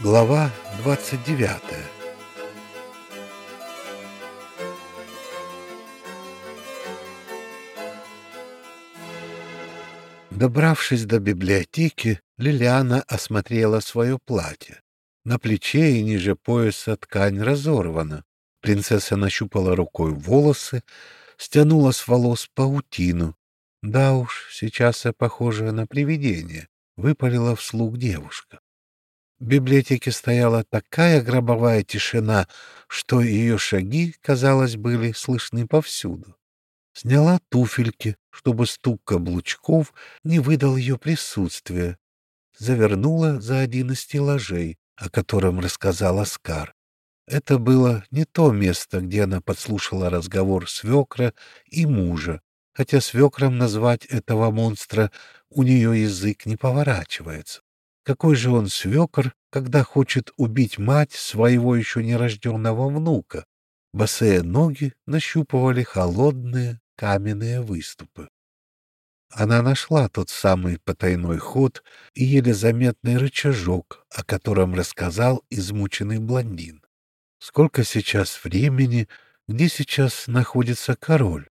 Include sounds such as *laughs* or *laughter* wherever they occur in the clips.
Глава 29 Добравшись до библиотеки, Лилиана осмотрела свое платье. На плече и ниже пояса ткань разорвана. Принцесса нащупала рукой волосы, стянула с волос паутину. Да уж, сейчас я похожа на привидение, выпалила вслух девушка. В библиотеке стояла такая гробовая тишина, что ее шаги, казалось, были слышны повсюду. Сняла туфельки, чтобы стук каблучков не выдал ее присутствия. Завернула за один из стеллажей, о котором рассказал Оскар. Это было не то место, где она подслушала разговор свекра и мужа, хотя свекром назвать этого монстра у нее язык не поворачивается. Какой же он свекор, когда хочет убить мать своего еще нерожденного внука? Босые ноги нащупывали холодные каменные выступы. Она нашла тот самый потайной ход и еле заметный рычажок, о котором рассказал измученный блондин. Сколько сейчас времени, где сейчас находится король?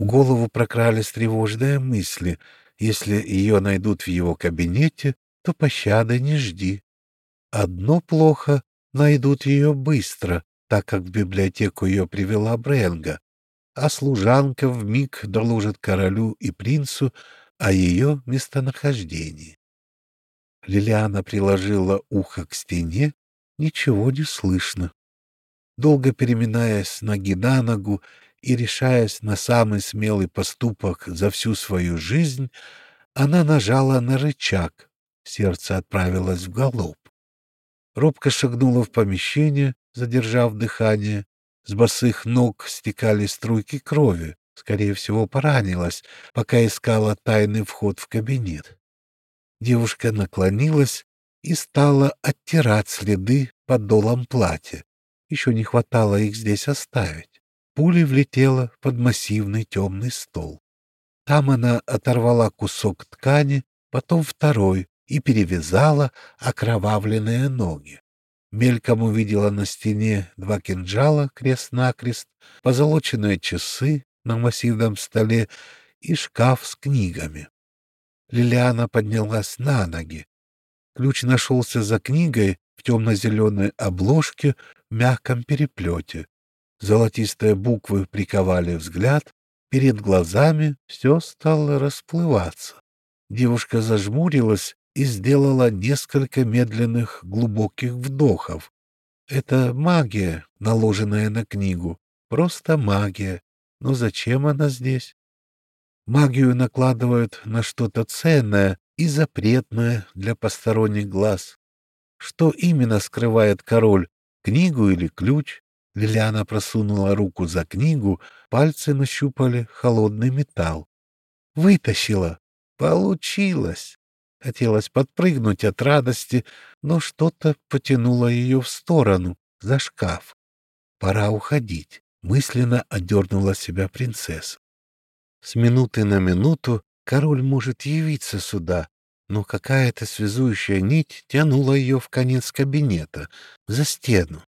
В голову прокрались тревожные мысли. Если ее найдут в его кабинете, то пощады не жди. Одно плохо — найдут ее быстро, так как в библиотеку ее привела Бренга, а служанка вмиг доложит королю и принцу о ее местонахождении. Лилиана приложила ухо к стене, ничего не слышно. Долго переминаясь ноги на ногу и решаясь на самый смелый поступок за всю свою жизнь, она нажала на рычаг, Сердце отправилось в галоп. Робко шагнула в помещение, задержав дыхание. С босых ног стекали струйки крови. Скорее всего, поранилась, пока искала тайный вход в кабинет. Девушка наклонилась и стала оттирать следы под долом платья. Еще не хватало их здесь оставить. Пулей влетела под массивный темный стол. Там она оторвала кусок ткани, потом второй, и перевязала окровавленные ноги. Мельком увидела на стене два кинжала крест-накрест, позолоченные часы на массивном столе и шкаф с книгами. Лилиана поднялась на ноги. Ключ нашелся за книгой в темно-зеленой обложке в мягком переплете. Золотистые буквы приковали взгляд, перед глазами все стало расплываться. Девушка зажмурилась и сделала несколько медленных глубоких вдохов. Это магия, наложенная на книгу. Просто магия. Но зачем она здесь? Магию накладывают на что-то ценное и запретное для посторонних глаз. Что именно скрывает король? Книгу или ключ? Лилиана просунула руку за книгу, пальцы нащупали холодный металл. Вытащила. Получилось. Хотелось подпрыгнуть от радости, но что-то потянуло ее в сторону, за шкаф. Пора уходить, мысленно одернула себя принцесса. С минуты на минуту король может явиться сюда, но какая-то связующая нить тянула ее в конец кабинета, за стену.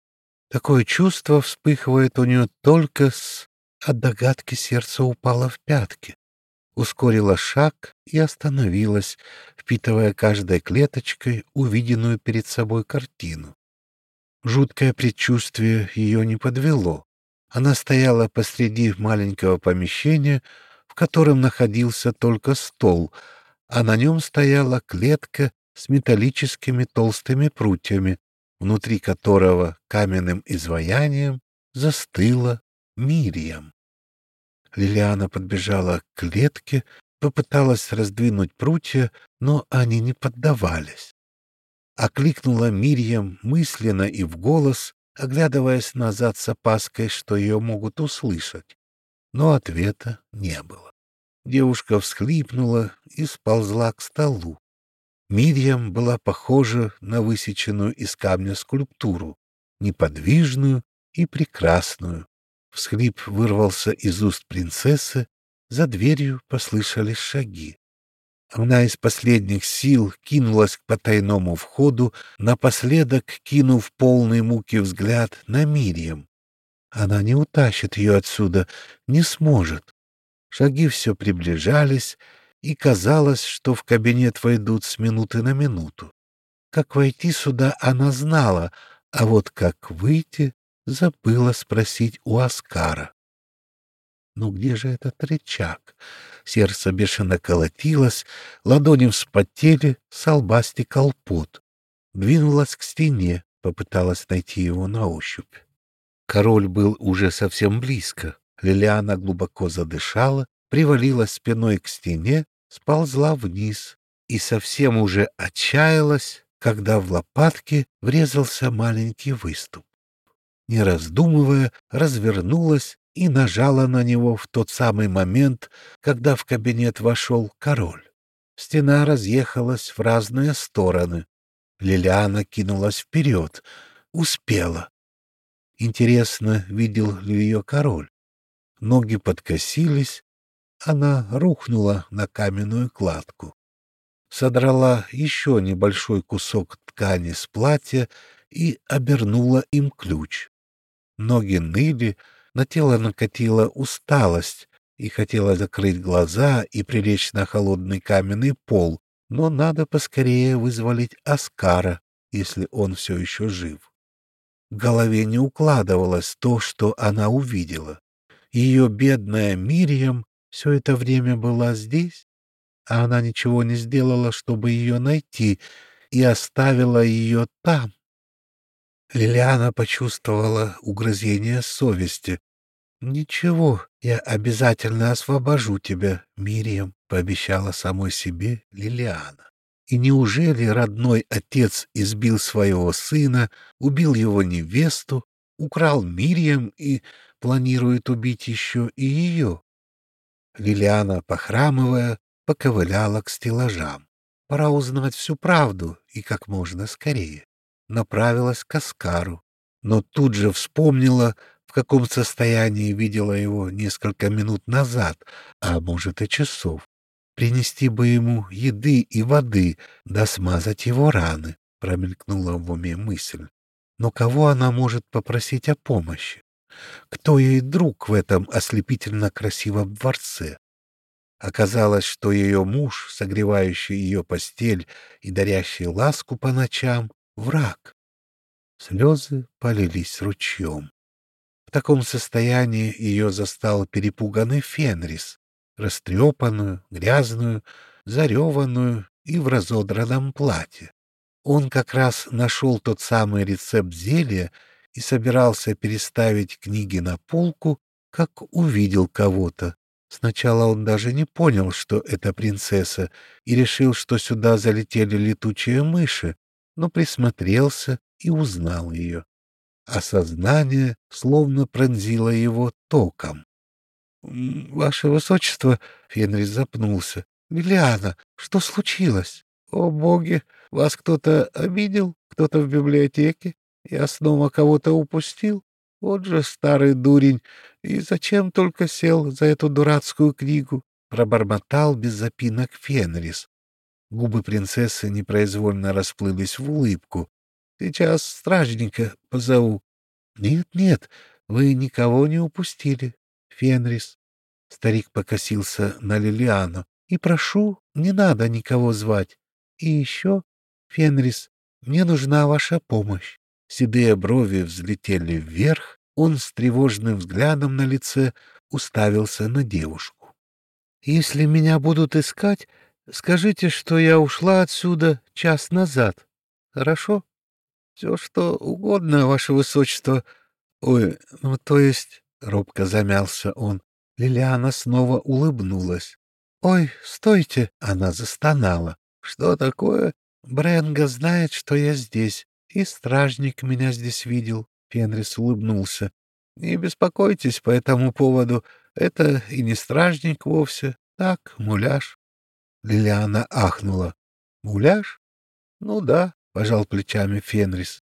Такое чувство вспыхивает у нее только с... От догадки сердце упало в пятки ускорила шаг и остановилась, впитывая каждой клеточкой увиденную перед собой картину. Жуткое предчувствие ее не подвело. Она стояла посреди маленького помещения, в котором находился только стол, а на нем стояла клетка с металлическими толстыми прутьями, внутри которого каменным изваянием застыла Мирием. Лилиана подбежала к клетке, попыталась раздвинуть прутья, но они не поддавались. Окликнула Мирьям мысленно и в голос, оглядываясь назад с опаской, что ее могут услышать. Но ответа не было. Девушка всхлипнула и сползла к столу. Мирьям была похожа на высеченную из камня скульптуру, неподвижную и прекрасную, Всхлип вырвался из уст принцессы, за дверью послышались шаги. Она из последних сил кинулась к потайному входу, напоследок кинув полный муки взгляд на Мирием. Она не утащит ее отсюда, не сможет. Шаги все приближались, и казалось, что в кабинет войдут с минуты на минуту. Как войти сюда она знала, а вот как выйти забыла спросить у Оскара. Ну где же этот рычаг? Сердце бешено колотилось, ладони вспотели, с лба. Двинулась к стене, попыталась найти его на ощупь. Король был уже совсем близко. Лилиана глубоко задышала, привалилась спиной к стене, сползла вниз и совсем уже отчаялась, когда в лопатки врезался маленький выступ. Не раздумывая, развернулась и нажала на него в тот самый момент, когда в кабинет вошел король. Стена разъехалась в разные стороны. Лилиана кинулась вперед. Успела. Интересно, видел ли ее король? Ноги подкосились, она рухнула на каменную кладку. Содрала еще небольшой кусок ткани с платья и обернула им ключ. Ноги ныли, на тело накатила усталость, и хотела закрыть глаза и прилечь на холодный каменный пол, но надо поскорее вызволить Аскара, если он все еще жив. В голове не укладывалось то, что она увидела. Ее бедная Мириам все это время была здесь, а она ничего не сделала, чтобы ее найти, и оставила ее там. Лилиана почувствовала угрызение совести. «Ничего, я обязательно освобожу тебя, Мирием», — пообещала самой себе Лилиана. И неужели родной отец избил своего сына, убил его невесту, украл Мирием и планирует убить еще и ее? Лилиана, похрамывая, поковыляла к стеллажам. Пора узнать всю правду и как можно скорее. Направилась к Аскару, но тут же вспомнила, в каком состоянии видела его несколько минут назад, а может и часов. Принести бы ему еды и воды, да смазать его раны, промелькнула в уме мысль. Но кого она может попросить о помощи? Кто ей друг в этом ослепительно красивом дворце? Оказалось, что ее муж, согревающий ее постель и дарящий ласку по ночам, — враг. Слезы полились ручьем. В таком состоянии ее застал перепуганный Фенрис, растрепанную, грязную, зареванную и в разодранном платье. Он как раз нашел тот самый рецепт зелья и собирался переставить книги на полку, как увидел кого-то. Сначала он даже не понял, что это принцесса, и решил, что сюда залетели летучие мыши, но присмотрелся и узнал ее. Осознание словно пронзило его током. — Ваше Высочество, — Фенрис запнулся, — Лилиана, что случилось? О, боги, вас кто-то обидел? Кто-то в библиотеке? Я снова кого-то упустил? Вот же старый дурень! И зачем только сел за эту дурацкую книгу? Пробормотал без запинок Фенрис. Губы принцессы непроизвольно расплылись в улыбку. Сейчас стражника позову. Нет, нет, вы никого не упустили, Фенрис. Старик покосился на Лилиану. И прошу, не надо никого звать. И еще, Фенрис, мне нужна ваша помощь. Седые брови взлетели вверх, он с тревожным взглядом на лице уставился на девушку. «Если меня будут искать, скажите, что я ушла отсюда час назад. Хорошо? Все, что угодно, ваше высочество. Ой, ну то есть...» — робко замялся он. Лилиана снова улыбнулась. «Ой, стойте!» — она застонала. «Что такое?» «Бренга знает, что я здесь. И стражник меня здесь видел. Фенрис улыбнулся. Не беспокойтесь по этому поводу. Это и не стражник вовсе. Так, муляж. Лилиана ахнула. Муляж? Ну да, пожал плечами Фенрис.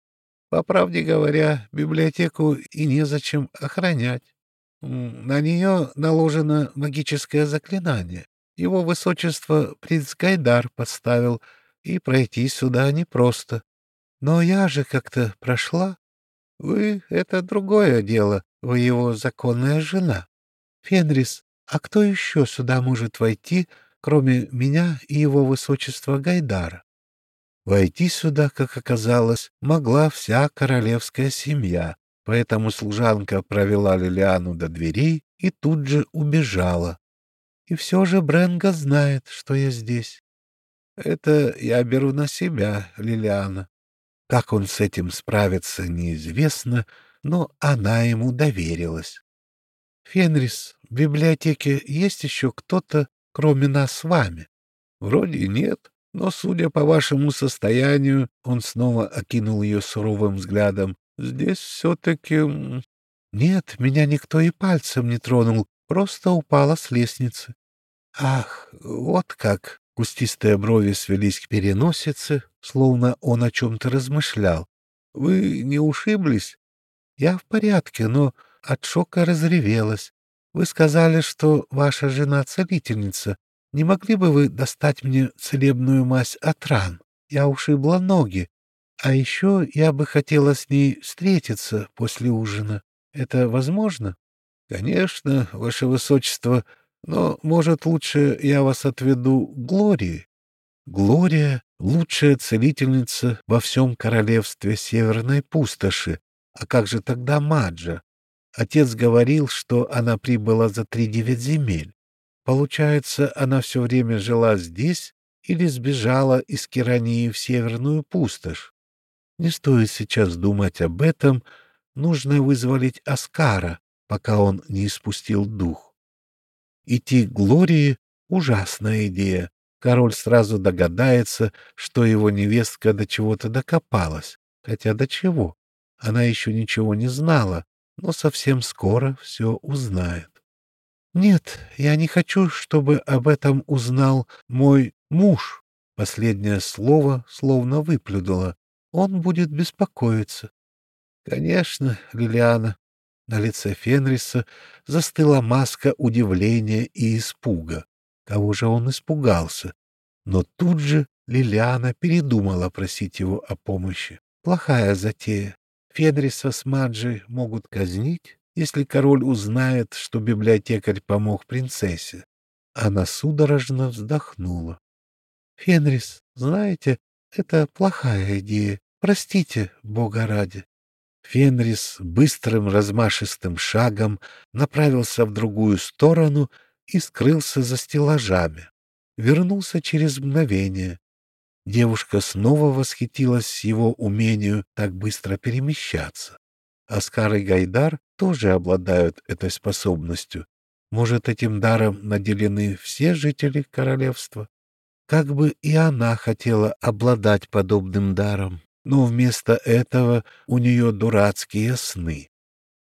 По правде говоря, библиотеку и незачем охранять. На нее наложено магическое заклинание. Его высочество принц Гайдар подставил, и пройти сюда непросто. Но я же как-то прошла. Вы — это другое дело, вы его законная жена. Фенрис, а кто еще сюда может войти, кроме меня и его высочества Гайдара? Войти сюда, как оказалось, могла вся королевская семья, поэтому служанка провела Лилиану до дверей и тут же убежала. И все же Бренга знает, что я здесь. Это я беру на себя, Лилиана. Как он с этим справится, неизвестно, но она ему доверилась. Фенрис, в библиотеке есть еще кто-то, кроме нас с вами? Вроде нет, но, судя по вашему состоянию, он снова окинул ее суровым взглядом, здесь все-таки... Нет, меня никто и пальцем не тронул, просто упала с лестницы. Ах, вот как! Кустистые брови свелись к переносице, словно он о чем-то размышлял. Вы не ушиблись? Я в порядке, но от шока разревелась. Вы сказали, что ваша жена целительница. Не могли бы вы достать мне целебную мазь от ран? Я ушибла ноги. А еще я бы хотела с ней встретиться после ужина. Это возможно? Конечно, ваше высочество, но, может, лучше я вас отведу к Глории? Глория — лучшая целительница во всем королевстве Северной Пустоши. А как же тогда Маджа? Отец говорил, что она прибыла за три девять земель. Получается, она все время жила здесь или сбежала из Керании в Северную Пустошь? Не стоит сейчас думать об этом, нужно вызволить Аскара, пока он не испустил дух. Идти к Глории — ужасная идея. Король сразу догадается, что его невестка до чего-то докопалась. Хотя до чего? Она еще ничего не знала, но совсем скоро все узнает. «Нет, я не хочу, чтобы об этом узнал мой муж», — последнее слово словно выплюнуло. «Он будет беспокоиться». «Конечно, Лилиана». На лице Фенриса застыла маска удивления и испуга. Кого же он испугался? Но тут же Лилиана передумала просить его о помощи. Плохая затея. Федриса с Маджи могут казнить, если король узнает, что библиотекарь помог принцессе. Она судорожно вздохнула. — Фенрис, знаете, это плохая идея. Простите, бога ради. Фенрис быстрым размашистым шагом направился в другую сторону и скрылся за стеллажами. Вернулся через мгновение. Девушка снова восхитилась его умению так быстро перемещаться. Оскар и Гайдар тоже обладают этой способностью. Может, этим даром наделены все жители королевства? Как бы и она хотела обладать подобным даром, но вместо этого у нее дурацкие сны.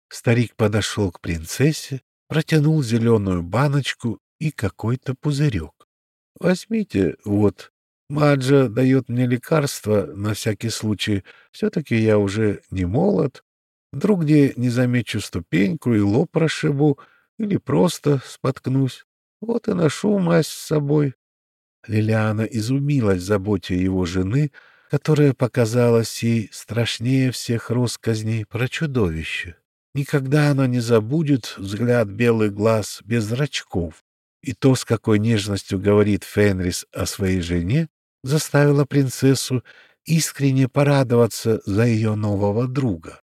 Старик подошел к принцессе, протянул зеленую баночку и какой-то пузырек. — Возьмите, вот, Маджа дает мне лекарства на всякий случай. Все-таки я уже не молод. Вдруг где не замечу ступеньку и лоб прошибу, или просто споткнусь. Вот и ношу мазь с собой. Лилиана изумилась заботе его жены, которая показалась ей страшнее всех росказней про чудовище. Никогда она не забудет взгляд белых глаз без зрачков. И то, с какой нежностью говорит Фенрис о своей жене, заставила принцессу искренне порадоваться за ее нового друга.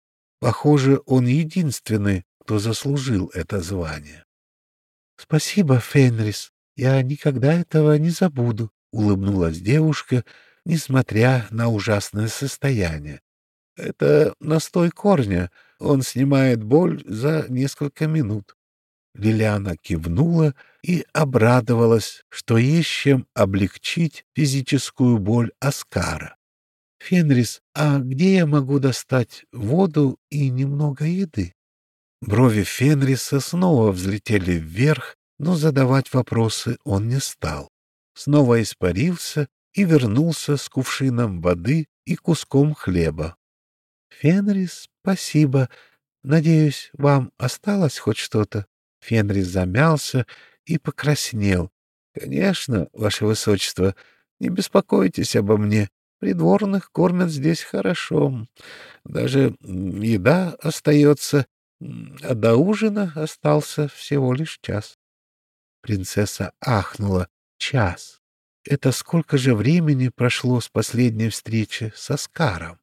Похоже, он единственный, кто заслужил это звание. — Спасибо, Фенрис, я никогда этого не забуду, — улыбнулась девушка, несмотря на ужасное состояние. — Это настой корня, он снимает боль за несколько минут. Лилиана кивнула и обрадовалась, что есть чем облегчить физическую боль Аскара. «Фенрис, а где я могу достать воду и немного еды?» Брови Фенриса снова взлетели вверх, но задавать вопросы он не стал. Снова испарился и вернулся с кувшином воды и куском хлеба. «Фенрис, спасибо. Надеюсь, вам осталось хоть что-то?» Фенрис замялся и покраснел. — Конечно, ваше высочество, не беспокойтесь обо мне. Придворных кормят здесь хорошо. Даже еда остается, а до ужина остался всего лишь час. Принцесса ахнула. Час. Это сколько же времени прошло с последней встречи с Оскаром?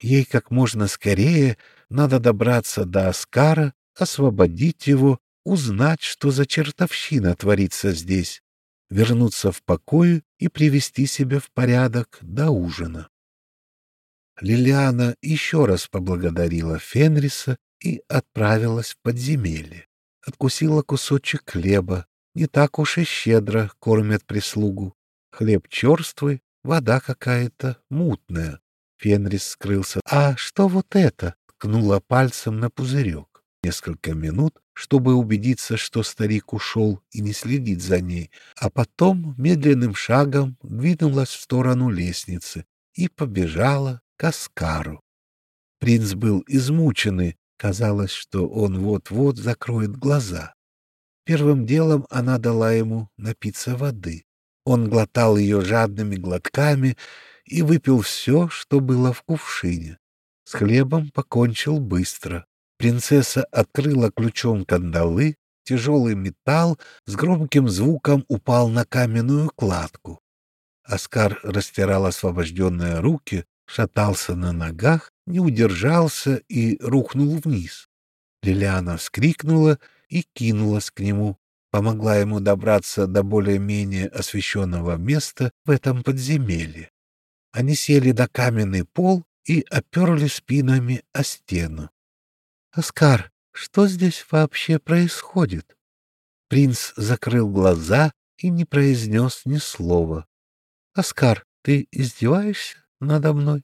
Ей как можно скорее надо добраться до Оскара, освободить его, узнать, что за чертовщина творится здесь, вернуться в покой и привести себя в порядок до ужина. Лилиана еще раз поблагодарила Фенриса и отправилась в подземелье. Откусила кусочек хлеба. Не так уж и щедро кормят прислугу. Хлеб черствый, вода какая-то мутная. Фенрис скрылся. «А что вот это?» — ткнула пальцем на пузырек. Несколько минут, чтобы убедиться, что старик ушел и не следит за ней, а потом медленным шагом двинулась в сторону лестницы и побежала к Аскару. Принц был измученный, казалось, что он вот-вот закроет глаза. Первым делом она дала ему напиться воды. Он глотал ее жадными глотками и выпил все, что было в кувшине. С хлебом покончил быстро. Принцесса открыла ключом кандалы, тяжелый металл с громким звуком упал на каменную кладку. Оскар растирал освобожденные руки, шатался на ногах, не удержался и рухнул вниз. Лилиана вскрикнула и кинулась к нему, помогла ему добраться до более-менее освещенного места в этом подземелье. Они сели на каменный пол и оперли спинами о стену. — Оскар, что здесь вообще происходит? Принц закрыл глаза и не произнес ни слова. — Оскар, ты издеваешься надо мной?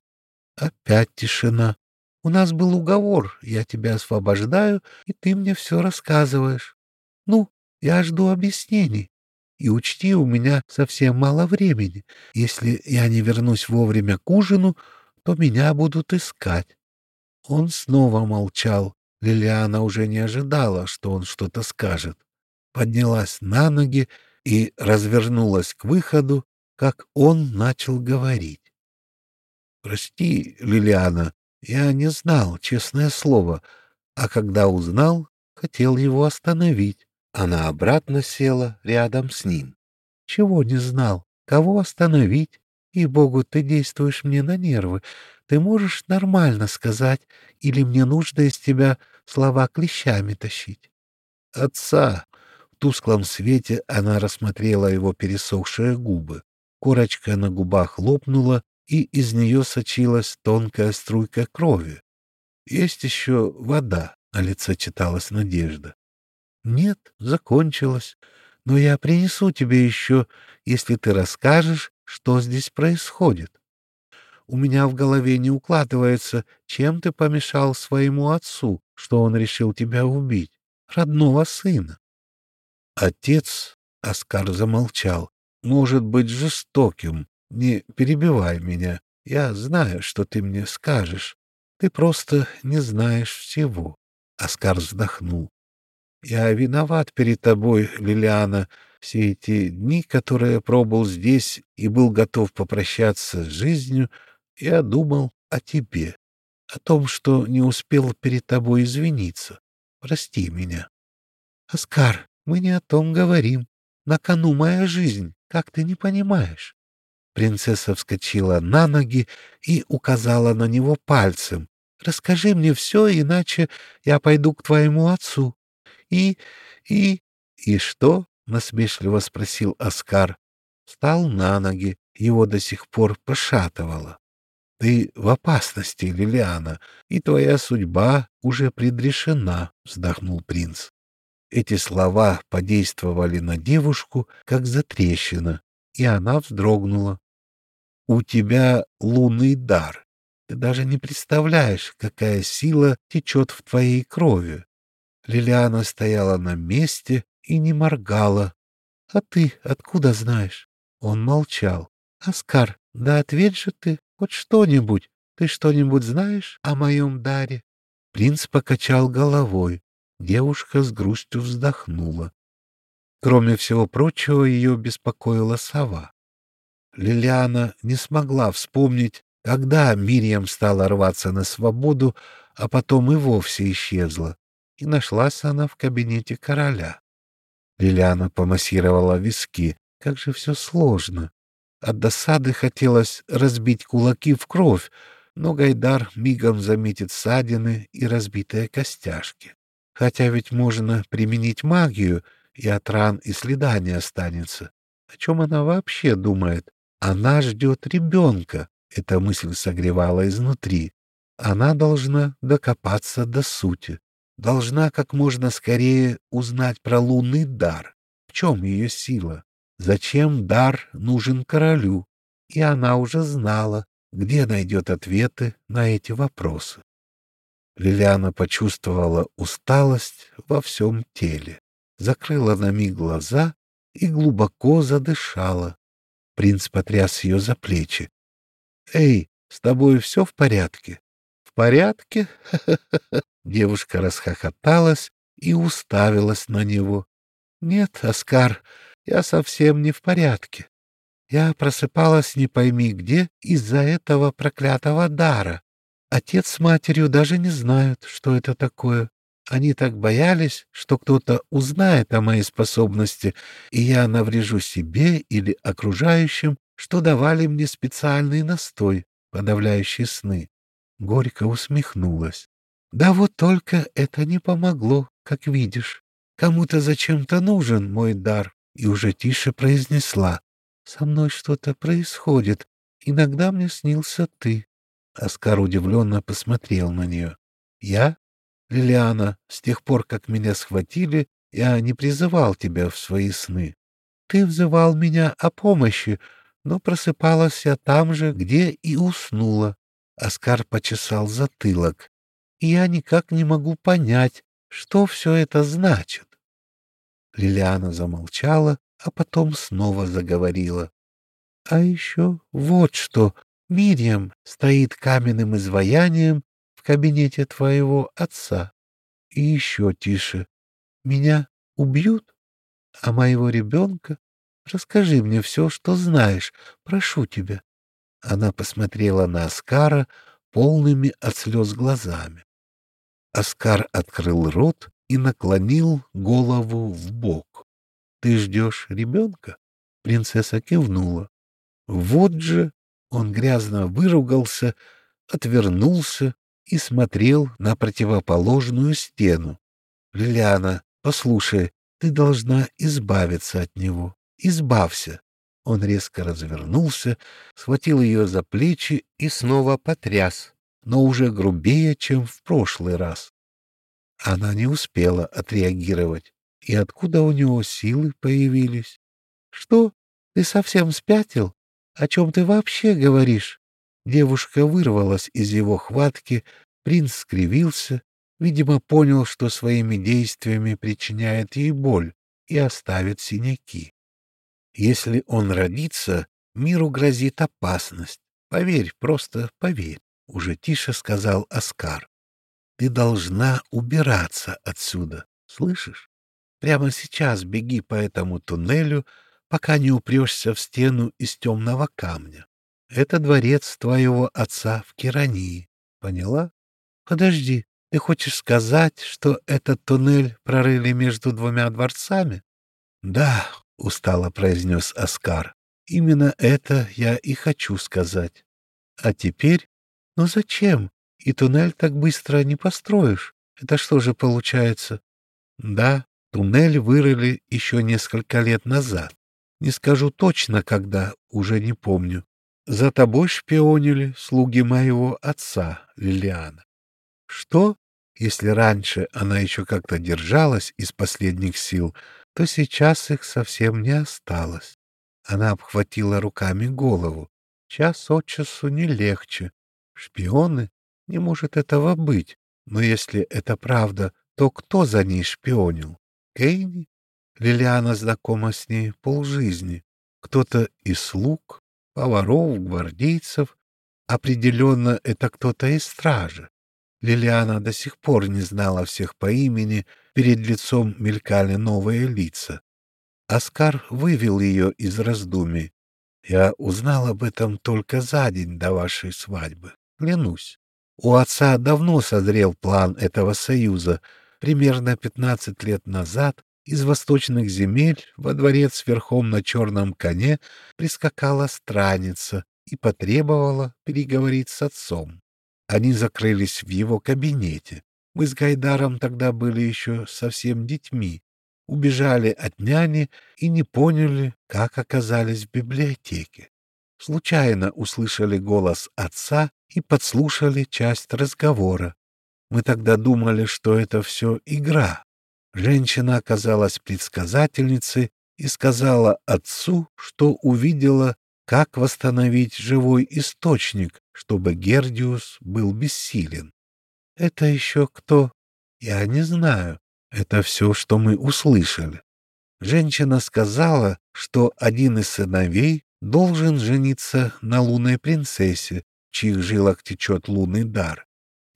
Опять тишина. У нас был уговор, я тебя освобождаю, и ты мне все рассказываешь. Ну, я жду объяснений. И учти, у меня совсем мало времени. Если я не вернусь вовремя к ужину, то меня будут искать. Он снова молчал. Лилиана уже не ожидала, что он что-то скажет. Поднялась на ноги и развернулась к выходу, как он начал говорить. «Прости, Лилиана, я не знал, честное слово, а когда узнал, хотел его остановить. Она обратно села рядом с ним. Чего не знал? Кого остановить? И, Богу, ты действуешь мне на нервы. Ты можешь нормально сказать, или мне нужно из тебя слова клещами тащить? Отца! В тусклом свете она рассмотрела его пересохшие губы. Корочка на губах лопнула, и из нее сочилась тонкая струйка крови. Есть еще вода, на лице читалась надежда. Нет, закончилось. Но я принесу тебе еще, если ты расскажешь, что здесь происходит. У меня в голове не укладывается, чем ты помешал своему отцу, что он решил тебя убить, родного сына. Отец, Оскар замолчал, может быть жестоким. Не перебивай меня. Я знаю, что ты мне скажешь. Ты просто не знаешь всего. Оскар вздохнул. Я виноват перед тобой, Лилиана, все эти дни, которые я пробыл здесь и был готов попрощаться с жизнью, я думал о тебе, о том, что не успел перед тобой извиниться. Прости меня. Оскар, мы не о том говорим. На кону моя жизнь, как ты не понимаешь? Принцесса вскочила на ноги и указала на него пальцем. «Расскажи мне все, иначе я пойду к твоему отцу. И... и... и что? — насмешливо спросил Оскар. Встал на ноги, его до сих пор пошатывало. — Ты в опасности, Лилиана, и твоя судьба уже предрешена, — вздохнул принц. Эти слова подействовали на девушку, как затрещина, и она вздрогнула. — У тебя лунный дар. Ты даже не представляешь, какая сила течет в твоей крови. Лилиана стояла на месте и не моргала. — А ты откуда знаешь? Он молчал. — Оскар, да ответь же ты хоть что-нибудь. Ты что-нибудь знаешь о моем даре? Принц покачал головой. Девушка с грустью вздохнула. Кроме всего прочего, ее беспокоила сова. Лилиана не смогла вспомнить, когда Мириам стала рваться на свободу, а потом и вовсе исчезла, и нашлась она в кабинете короля. Лилиана помассировала виски. Как же все сложно. От досады хотелось разбить кулаки в кровь, но Гайдар мигом заметит ссадины и разбитые костяшки. Хотя ведь можно применить магию, и от ран и следа не останется. О чем она вообще думает? Она ждет ребенка. Эта мысль согревала изнутри. Она должна докопаться до сути. Должна как можно скорее узнать про лунный дар. В чем ее сила? Зачем дар нужен королю? И она уже знала, где найдет ответы на эти вопросы. Лилиана почувствовала усталость во всем теле, закрыла на миг глаза и глубоко задышала. Принц потряс ее за плечи. — Эй, с тобой все в порядке? — В порядке? *laughs* Девушка расхохоталась и уставилась на него. — Нет, Оскар, я совсем не в порядке. Я просыпалась не пойми где из-за этого проклятого дара. Отец с матерью даже не знают, что это такое. Они так боялись, что кто-то узнает о моей способности, и я наврежу себе или окружающим, что давали мне специальный настой, подавляющий сны. Горько усмехнулась. Да вот только это не помогло, как видишь. Кому-то зачем-то нужен мой дар, и уже тише произнесла. Со мной что-то происходит. Иногда мне снился ты. Оскар удивленно посмотрел на нее. Я? Лилиана, с тех пор, как меня схватили, я не призывал тебя в свои сны. Ты взывал меня о помощи, но просыпалась я там же, где и уснула. Оскар почесал затылок. Я никак не могу понять, что все это значит. Лилиана замолчала, а потом снова заговорила. — А еще вот что. Мириам стоит каменным изваянием в кабинете твоего отца. И еще тише. Меня убьют? А моего ребенка? Расскажи мне все, что знаешь. Прошу тебя. Она посмотрела на Оскара полными от слез глазами. Оскар открыл рот и наклонил голову в бок. Ты ждешь ребенка? Принцесса кивнула. Вот же он грязно выругался, отвернулся и смотрел на противоположную стену. Лилиана, послушай, ты должна избавиться от него. Избавься. Он резко развернулся, схватил ее за плечи и снова потряс, но уже грубее, чем в прошлый раз. Она не успела отреагировать. И откуда у него силы появились? Что? Ты совсем спятил? О чем ты вообще говоришь? Девушка вырвалась из его хватки, принц скривился, видимо, понял, что своими действиями причиняет ей боль и оставит синяки. Если он родится, миру грозит опасность. Поверь, просто поверь, — уже тише сказал Оскар. Ты должна убираться отсюда, слышишь? Прямо сейчас беги по этому туннелю, пока не упрешься в стену из темного камня. Это дворец твоего отца в Кирании. Поняла? Подожди, ты хочешь сказать, что этот туннель прорыли между двумя дворцами? Да, устало произнес Оскар. Именно это я и хочу сказать. А теперь? Ну зачем? И туннель так быстро не построишь. Это что же получается? Да, туннель вырыли еще несколько лет назад. Не скажу точно, когда, уже не помню. За тобой шпионили слуги моего отца, Лилиана. Что? Если раньше она еще как-то держалась из последних сил, то сейчас их совсем не осталось. Она обхватила руками голову. Час от часу не легче. Шпионы? Не может этого быть. Но если это правда, то кто за ней шпионил? Кейни? Лилиана знакома с ней полжизни. Кто-то из слуг, поваров, гвардейцев. Определенно, это кто-то из стражи. Лилиана до сих пор не знала всех по имени, перед лицом мелькали новые лица. Оскар вывел ее из раздумий. Я узнал об этом только за день до вашей свадьбы, клянусь. У отца давно созрел план этого союза. Примерно 15 лет назад из восточных земель во дворец верхом на черном коне прискакала страница и потребовала переговорить с отцом. Они закрылись в его кабинете. Мы с Гайдаром тогда были еще совсем детьми, убежали от няни и не поняли, как оказались в библиотеке. Случайно услышали голос отца и подслушали часть разговора. Мы тогда думали, что это все игра. Женщина оказалась предсказательницей и сказала отцу, что увидела, как восстановить живой источник, чтобы Гердиус был бессилен. Это еще кто? Я не знаю. Это все, что мы услышали. Женщина сказала, что один из сыновей должен жениться на лунной принцессе, чьих жилах течет лунный дар,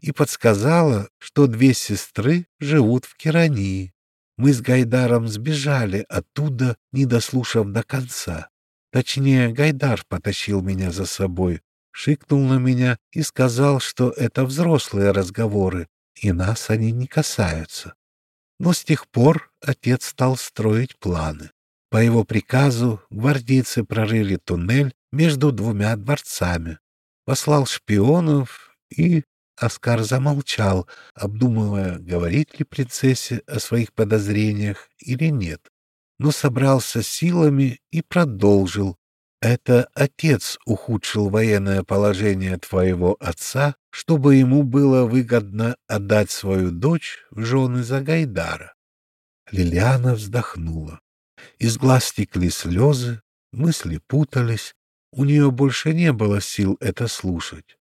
и подсказала, что две сестры живут в Керании. Мы с Гайдаром сбежали оттуда, не дослушав до конца. Точнее, Гайдар потащил меня за собой, шикнул на меня и сказал, что это взрослые разговоры, и нас они не касаются. Но с тех пор отец стал строить планы. По его приказу гвардейцы прорыли туннель между двумя дворцами, послал шпионов и... Оскар замолчал, обдумывая, говорить ли принцессе о своих подозрениях или нет, но собрался силами и продолжил, это отец ухудшил военное положение твоего отца, чтобы ему было выгодно отдать свою дочь в жены за Гайдара. Лилиана вздохнула. Из глаз текли слезы, мысли путались, у нее больше не было сил это слушать.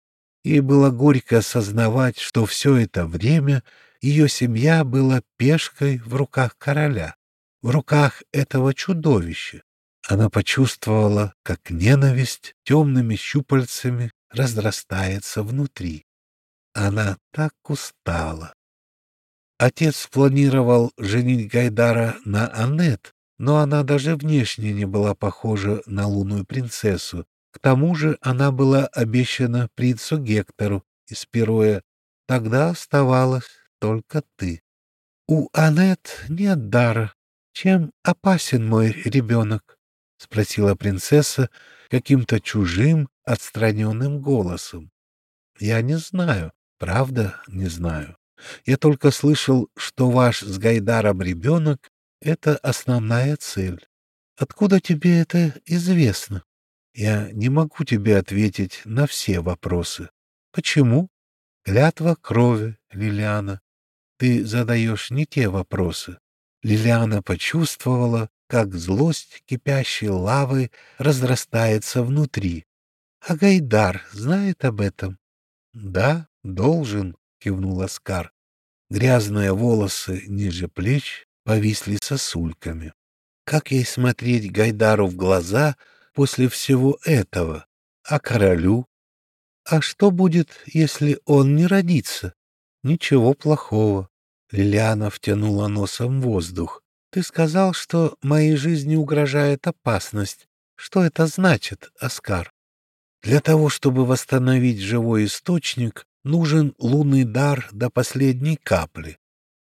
Ей было горько осознавать, что все это время ее семья была пешкой в руках короля, в руках этого чудовища, она почувствовала, как ненависть темными щупальцами разрастается внутри. Она так устала. Отец планировал женить Гайдара на Аннет, но она даже внешне не была похожа на лунную принцессу. К тому же она была обещана принцу Гектору из Пероя. Тогда оставалась только ты. У Аннет нет дара. Чем опасен мой ребенок? — спросила принцесса каким-то чужим, отстраненным голосом. — Я не знаю, правда не знаю. Я только слышал, что ваш с Гайдаром ребенок — это основная цель. Откуда тебе это известно? Я не могу тебе ответить на все вопросы. Почему? Клятва крови, Лилиана. Ты задаешь не те вопросы. Лилиана почувствовала, как злость кипящей лавы разрастается внутри. А Гайдар знает об этом? — Да, должен, — кивнул Оскар. Грязные волосы ниже плеч повисли сосульками. Как ей смотреть Гайдару в глаза после всего этого? А королю? А что будет, если он не родится? Ничего плохого. Лилиана втянула носом воздух. Ты сказал, что моей жизни угрожает опасность. Что это значит, Оскар? Для того, чтобы восстановить живой источник, нужен лунный дар до последней капли,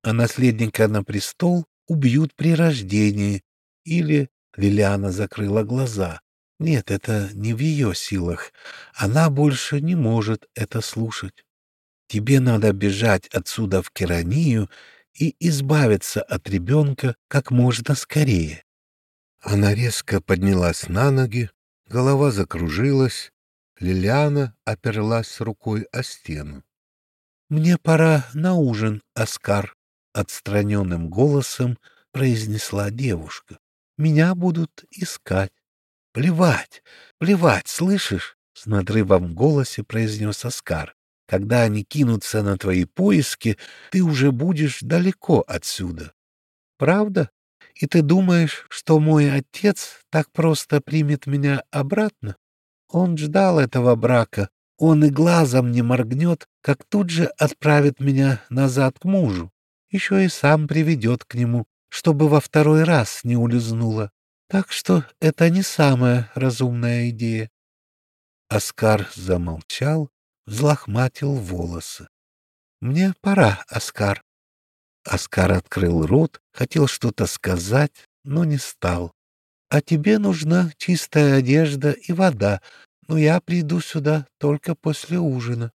а наследника на престол убьют при рождении. Или Лилиана закрыла глаза. Нет, это не в ее силах. Она больше не может это слушать. Тебе надо бежать отсюда в Керанию и избавиться от ребенка как можно скорее. Она резко поднялась на ноги, голова закружилась, Лилиана оперлась рукой о стену. «Мне пора на ужин, Оскар», — отстраненным голосом произнесла девушка. «Меня будут искать». «Плевать, плевать, слышишь?» — с надрывом в голосе произнес Оскар. Когда они кинутся на твои поиски, ты уже будешь далеко отсюда. Правда? И ты думаешь, что мой отец так просто примет меня обратно? Он ждал этого брака. Он и глазом не моргнет, как тут же отправит меня назад к мужу. Еще и сам приведет к нему, чтобы во второй раз не улизнула. Так что это не самая разумная идея. Оскар замолчал, взлохматил волосы. «Мне пора, Оскар». Оскар открыл рот, хотел что-то сказать, но не стал. «А тебе нужна чистая одежда и вода, но я приду сюда только после ужина».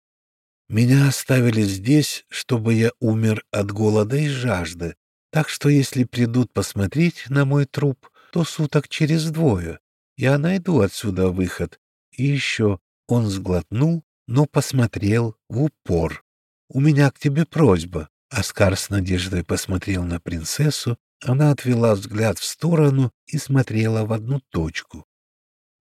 Меня оставили здесь, чтобы я умер от голода и жажды, так что если придут посмотреть на мой труп, то суток через двое. Я найду отсюда выход, и еще он сглотнул, но посмотрел в упор. «У меня к тебе просьба». Оскар с надеждой посмотрел на принцессу, она отвела взгляд в сторону и смотрела в одну точку.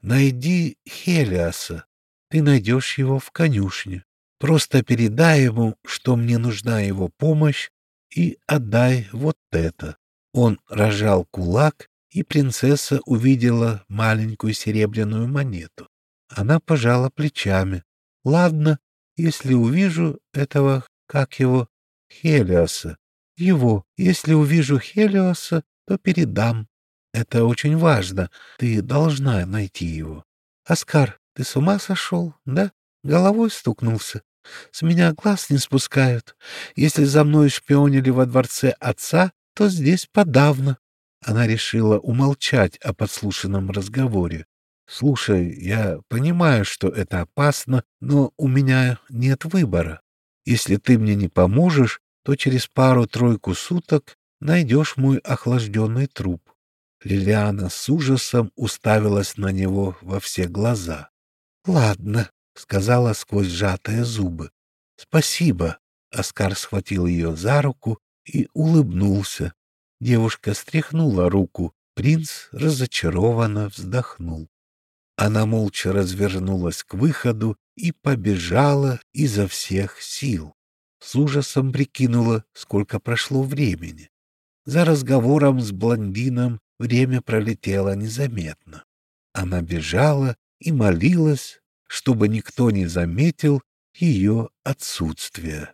«Найди Хелиаса. Ты найдешь его в конюшне. Просто передай ему, что мне нужна его помощь, и отдай вот это». Он рожал кулак, и принцесса увидела маленькую серебряную монету. Она пожала плечами. Ладно, если увижу этого, как его, Хелиоса. Его, если увижу Хелиоса, то передам. Это очень важно. Ты должна найти его. Оскар, ты с ума сошел, да? Головой стукнулся. С меня глаз не спускают. Если за мной шпионили во дворце отца, то здесь подавно. Она решила умолчать о подслушанном разговоре. Слушай, я понимаю, что это опасно, но у меня нет выбора. Если ты мне не поможешь, то через пару-тройку суток найдешь мой охлажденный труп. Лилиана с ужасом уставилась на него во все глаза. — Ладно, — сказала сквозь сжатые зубы. — Спасибо. Оскар схватил ее за руку и улыбнулся. Девушка стряхнула руку. Принц разочарованно вздохнул. Она молча развернулась к выходу и побежала изо всех сил. С ужасом прикинула, сколько прошло времени. За разговором с блондином время пролетело незаметно. Она бежала и молилась, чтобы никто не заметил ее отсутствие.